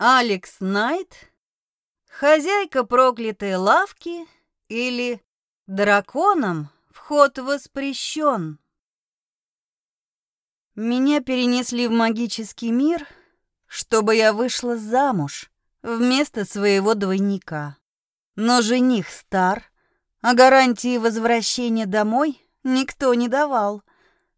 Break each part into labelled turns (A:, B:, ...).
A: Алекс Найт, хозяйка проклятой лавки или драконом вход воспрещен. Меня перенесли в магический мир, чтобы я вышла замуж вместо своего двойника. Но жених стар, а гарантии возвращения домой никто не давал.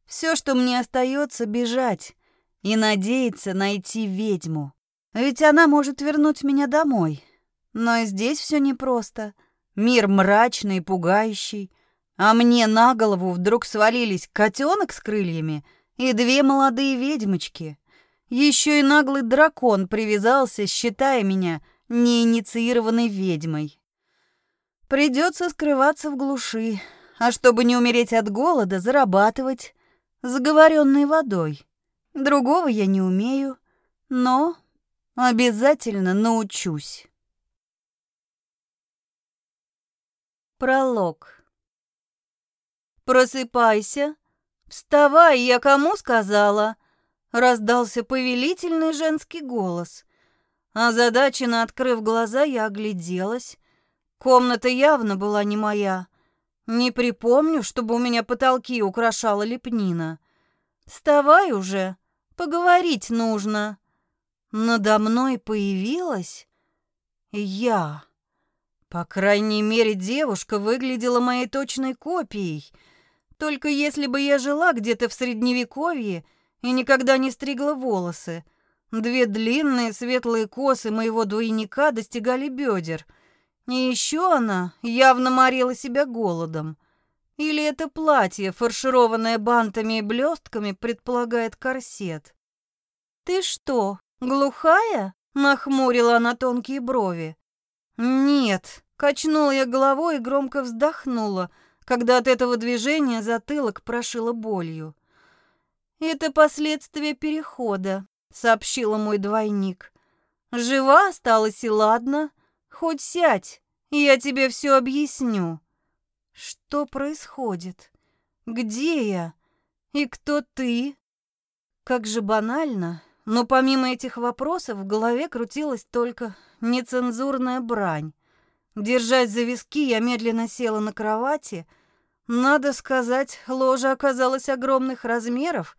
A: Все, что мне остается, бежать и надеяться найти ведьму. Ведь она может вернуть меня домой. Но здесь все непросто. Мир мрачный и пугающий. А мне на голову вдруг свалились котенок с крыльями и две молодые ведьмочки. Еще и наглый дракон привязался, считая меня неинициированной ведьмой. Придется скрываться в глуши, а чтобы не умереть от голода, зарабатывать заговоренной водой. Другого я не умею, но Обязательно научусь. Пролог. Просыпайся. Вставай, я кому сказала? Раздался повелительный женский голос. Озадаченно открыв глаза, я огляделась. Комната явно была не моя. Не припомню, чтобы у меня потолки украшала лепнина. Вставай уже, поговорить нужно. Надо мной появилась я. По крайней мере, девушка выглядела моей точной копией. Только если бы я жила где-то в средневековье и никогда не стригла волосы. Две длинные светлые косы моего двойника достигали бедер. И еще она явно морила себя голодом. Или это платье, фаршированное бантами и блестками, предполагает корсет. «Ты что, «Глухая?» — нахмурила она тонкие брови. «Нет», — качнула я головой и громко вздохнула, когда от этого движения затылок прошило болью. «Это последствия перехода», — сообщила мой двойник. «Жива осталась и ладно. Хоть сядь, я тебе все объясню». «Что происходит? Где я? И кто ты?» Как же банально, но помимо этих вопросов в голове крутилась только нецензурная брань. Держась за виски, я медленно села на кровати. Надо сказать, ложа оказалась огромных размеров,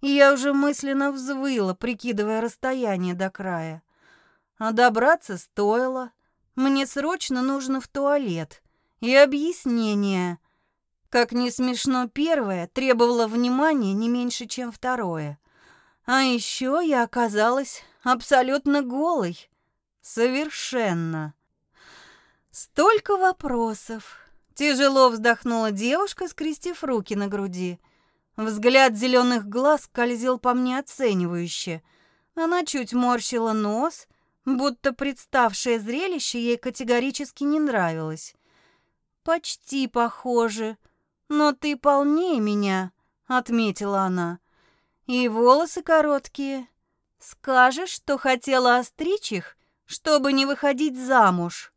A: и я уже мысленно взвыла, прикидывая расстояние до края. А добраться стоило. Мне срочно нужно в туалет. И объяснение. Как не смешно первое, требовало внимания не меньше, чем второе. А еще я оказалась абсолютно голой. Совершенно. Столько вопросов. Тяжело вздохнула девушка, скрестив руки на груди. Взгляд зеленых глаз скользил по мне оценивающе. Она чуть морщила нос, будто представшее зрелище ей категорически не нравилось. «Почти похоже, но ты полнее меня», — отметила она. И волосы короткие. Скажешь, что хотела остричь их, чтобы не выходить замуж.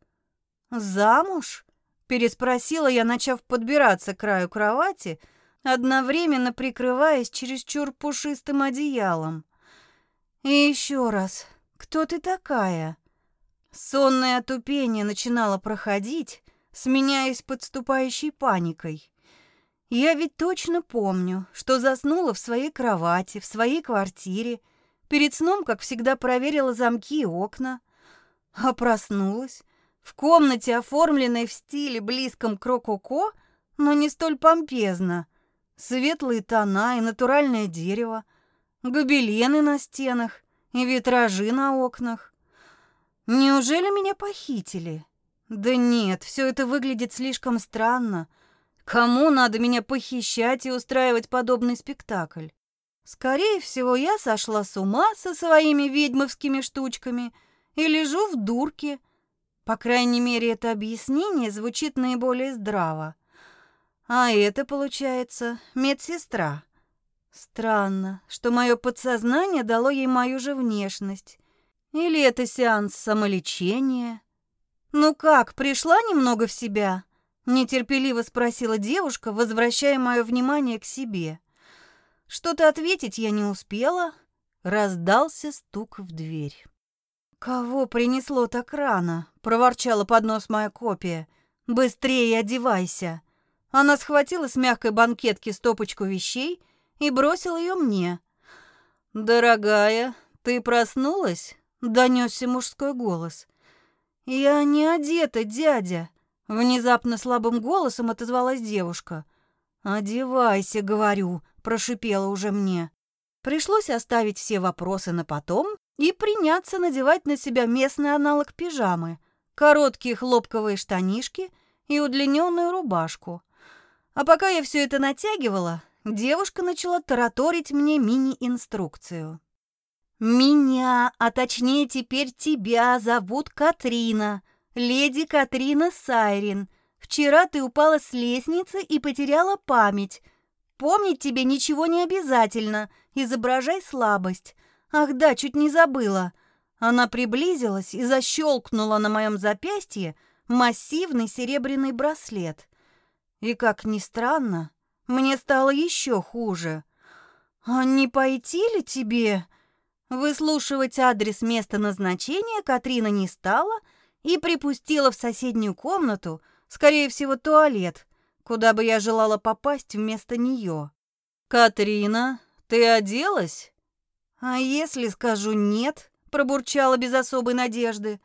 A: Замуж? Переспросила я, начав подбираться к краю кровати, одновременно прикрываясь чересчур пушистым одеялом. И еще раз, кто ты такая? Сонное отупение начинало проходить, сменяясь подступающей паникой. Я ведь точно помню, что заснула в своей кровати, в своей квартире. Перед сном, как всегда, проверила замки и окна. А проснулась в комнате, оформленной в стиле близком к рококо, но не столь помпезно. Светлые тона и натуральное дерево, гобелены на стенах и витражи на окнах. Неужели меня похитили? Да нет, все это выглядит слишком странно — Кому надо меня похищать и устраивать подобный спектакль? Скорее всего, я сошла с ума со своими ведьмовскими штучками и лежу в дурке. По крайней мере, это объяснение звучит наиболее здраво. А это, получается, медсестра. Странно, что мое подсознание дало ей мою же внешность. Или это сеанс самолечения? Ну как, пришла немного в себя? Нетерпеливо спросила девушка, возвращая мое внимание к себе. Что-то ответить я не успела. Раздался стук в дверь. «Кого принесло так рано?» — проворчала под нос моя копия. «Быстрее одевайся!» Она схватила с мягкой банкетки стопочку вещей и бросила ее мне. «Дорогая, ты проснулась?» — донесся мужской голос. «Я не одета, дядя!» — внезапно слабым голосом отозвалась девушка. «Одевайся, говорю», — прошипела уже мне. Пришлось оставить все вопросы на потом и приняться надевать на себя местный аналог пижамы, короткие хлопковые штанишки и удлиненную рубашку. А пока я все это натягивала, девушка начала тараторить мне мини-инструкцию. «Меня, а точнее теперь тебя, зовут Катрина, леди Катрина Сайрин. Вчера ты упала с лестницы и потеряла память. Помнить тебе ничего не обязательно, изображай слабость. Ах да, чуть не забыла. Она приблизилась и защелкнула на моем запястье массивный серебряный браслет. И, как ни странно, мне стало еще хуже. «А не пойти ли тебе?» Выслушивать адрес места назначения Катрина не стала и припустила в соседнюю комнату, скорее всего, туалет, куда бы я желала попасть вместо нее. «Катрина, ты оделась?» «А если скажу нет?» — пробурчала без особой надежды.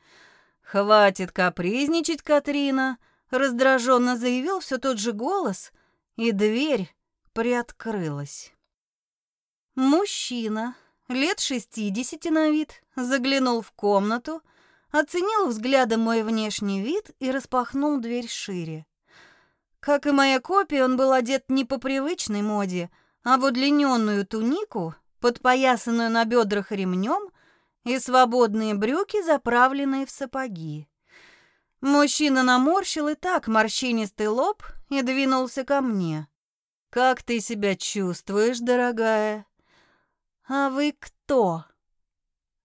A: «Хватит капризничать, Катрина!» — раздраженно заявил все тот же голос, и дверь приоткрылась. Мужчина, лет шестидесяти на вид, заглянул в комнату, оценил взглядом мой внешний вид и распахнул дверь шире. Как и моя копия, он был одет не по привычной моде, а в удлиненную тунику подпоясанную на бедрах ремнем и свободные брюки, заправленные в сапоги. Мужчина наморщил и так морщинистый лоб и двинулся ко мне. «Как ты себя чувствуешь, дорогая?» «А вы кто?»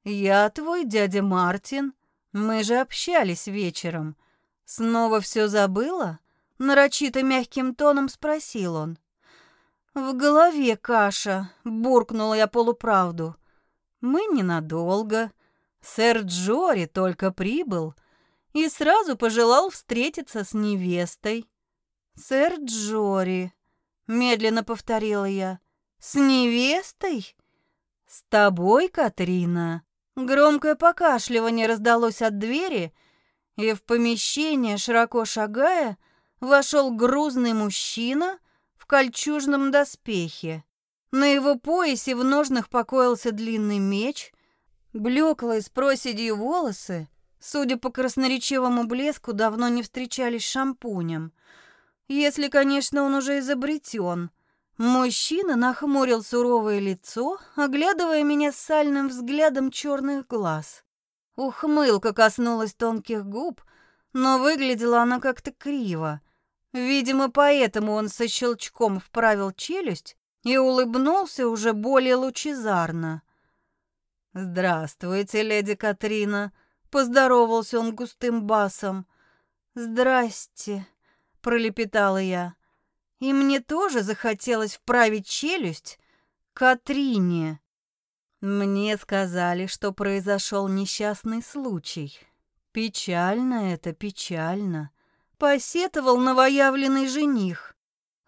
A: «Я твой дядя Мартин. Мы же общались вечером. Снова все забыла?» Нарочито мягким тоном спросил он. «В голове каша», — буркнула я полуправду. «Мы ненадолго. Сэр Джори только прибыл и сразу пожелал встретиться с невестой». «Сэр Джори», — медленно повторила я, — «с невестой?» «С тобой, Катрина». Громкое покашливание раздалось от двери, и в помещение, широко шагая, вошел грузный мужчина в кольчужном доспехе. На его поясе в ножнах покоился длинный меч, блеклые с проседью волосы, судя по красноречивому блеску, давно не встречались шампунем. Если, конечно, он уже изобретен. Мужчина нахмурил суровое лицо, оглядывая меня сальным взглядом черных глаз. Ухмылка коснулась тонких губ, но выглядела она как-то криво — Видимо, поэтому он со щелчком вправил челюсть и улыбнулся уже более лучезарно. «Здравствуйте, леди Катрина», — поздоровался он густым басом. «Здрасте», — пролепетала я. И мне тоже захотелось вправить челюсть Катрине. Мне сказали, что произошел несчастный случай. Печально это, печально посетовал новоявленный жених.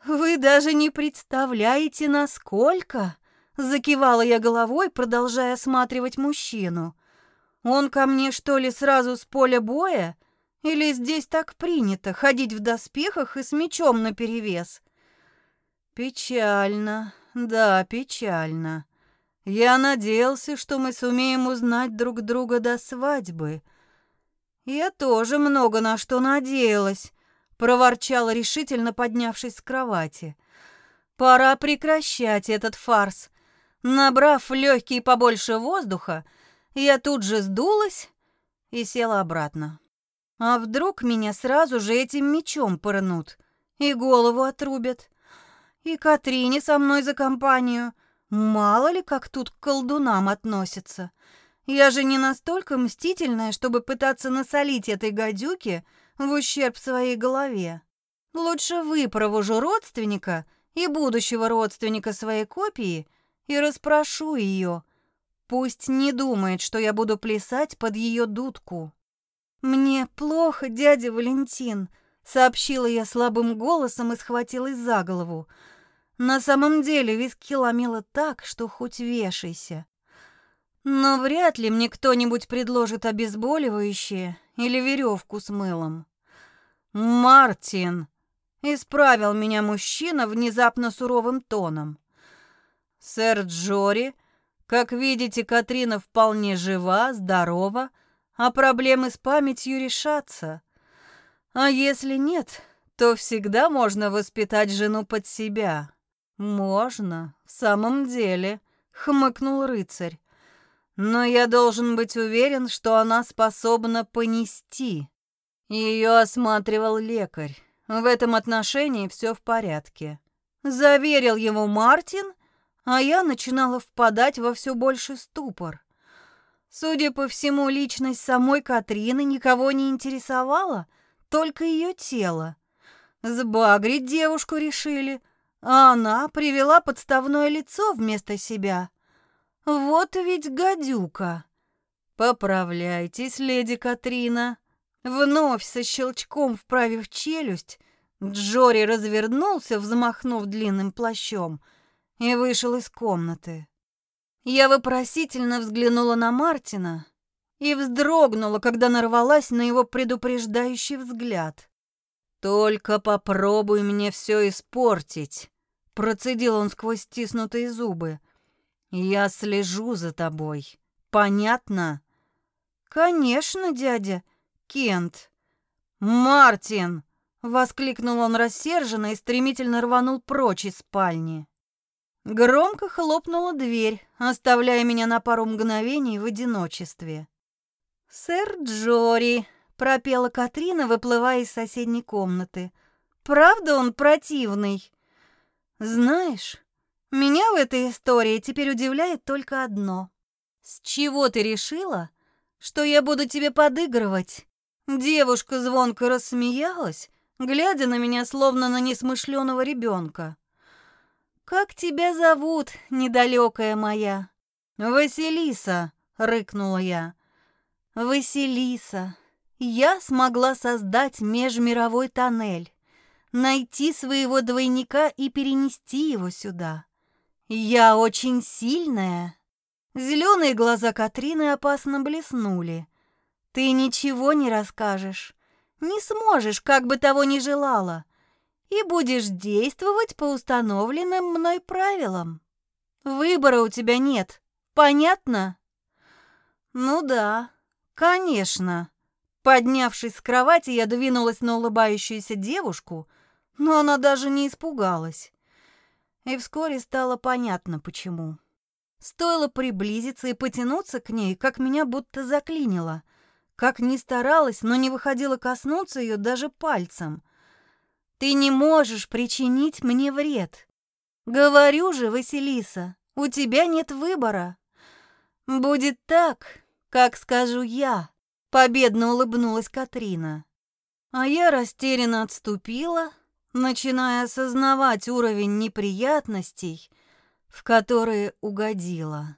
A: «Вы даже не представляете, насколько...» Закивала я головой, продолжая осматривать мужчину. «Он ко мне, что ли, сразу с поля боя? Или здесь так принято, ходить в доспехах и с мечом наперевес?» «Печально, да, печально. Я надеялся, что мы сумеем узнать друг друга до свадьбы». «Я тоже много на что надеялась», — проворчала решительно, поднявшись с кровати. «Пора прекращать этот фарс». Набрав легкие побольше воздуха, я тут же сдулась и села обратно. А вдруг меня сразу же этим мечом пырнут и голову отрубят? И Катрине со мной за компанию. Мало ли, как тут к колдунам относятся. Я же не настолько мстительная, чтобы пытаться насолить этой гадюке в ущерб своей голове. Лучше выпровожу родственника и будущего родственника своей копии и расспрошу ее, Пусть не думает, что я буду плясать под ее дудку. Мне плохо, дядя Валентин, сообщила я слабым голосом и схватилась за голову. На самом деле виски ломило так, что хоть вешайся. Но вряд ли мне кто-нибудь предложит обезболивающее или веревку с мылом. «Мартин!» — исправил меня мужчина внезапно суровым тоном. «Сэр Джори, как видите, Катрина вполне жива, здорова, а проблемы с памятью решатся. А если нет, то всегда можно воспитать жену под себя». «Можно, в самом деле», — хмыкнул рыцарь. «Но я должен быть уверен, что она способна понести». Ее осматривал лекарь. В этом отношении все в порядке. Заверил ему Мартин, а я начинала впадать во все больше ступор. Судя по всему, личность самой Катрины никого не интересовала, только ее тело. Сбагрить девушку решили, а она привела подставное лицо вместо себя. Вот ведь гадюка. Поправляйтесь, леди Катрина. Вновь со щелчком вправив челюсть, Джори развернулся, взмахнув длинным плащом, и вышел из комнаты. Я вопросительно взглянула на Мартина и вздрогнула, когда нарвалась на его предупреждающий взгляд. «Только попробуй мне все испортить», — процедил он сквозь стиснутые зубы. «Я слежу за тобой. Понятно?» «Конечно, дядя», Кент. Мартин, воскликнул он рассерженно и стремительно рванул прочь из спальни. Громко хлопнула дверь, оставляя меня на пару мгновений в одиночестве. «Сэр Джори», — пропела Катрина, выплывая из соседней комнаты. «Правда он противный?» «Знаешь, меня в этой истории теперь удивляет только одно. С чего ты решила, что я буду тебе подыгрывать?» Девушка звонко рассмеялась, глядя на меня словно на несмышленого ребенка. «Как тебя зовут, недалекая моя?» «Василиса», — рыкнула я. «Василиса, я смогла создать межмировой тоннель, найти своего двойника и перенести его сюда. Я очень сильная». Зеленые глаза Катрины опасно блеснули. Ты ничего не расскажешь, не сможешь, как бы того ни желала, и будешь действовать по установленным мной правилам. Выбора у тебя нет, понятно? Ну да, конечно. Поднявшись с кровати, я двинулась на улыбающуюся девушку, но она даже не испугалась. И вскоре стало понятно, почему. Стоило приблизиться и потянуться к ней, как меня будто заклинило — как ни старалась, но не выходила коснуться ее даже пальцем. Ты не можешь причинить мне вред. Говорю же, Василиса, у тебя нет выбора. Будет так, как скажу я, победно улыбнулась Катрина. А я растерянно отступила, начиная осознавать уровень неприятностей, в которые угодила.